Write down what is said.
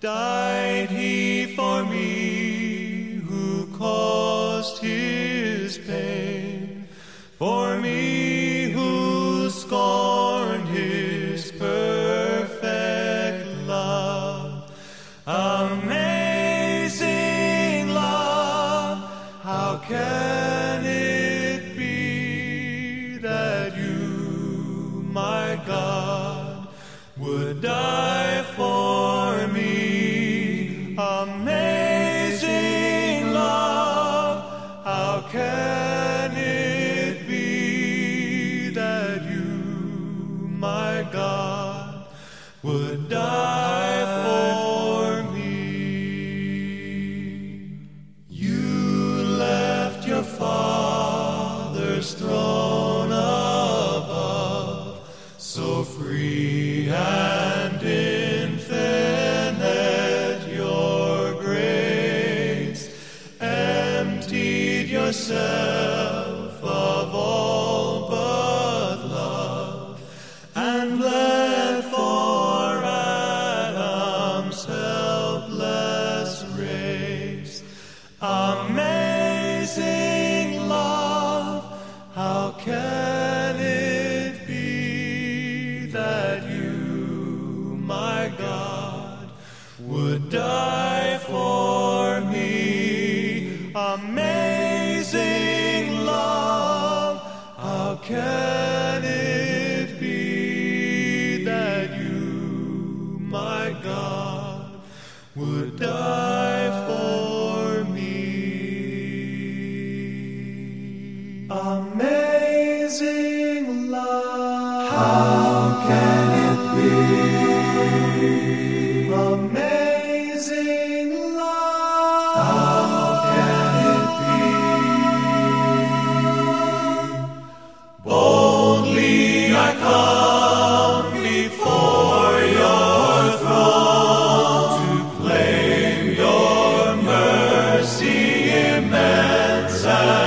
died throne above, so free and infinite your grace, emptied yourself would die for me? Amazing love, how can it be that you, my God, would die for me? Amazing love, how can it be amazing love. How can it be? Boldly I come before your throne to claim your mercy immense and.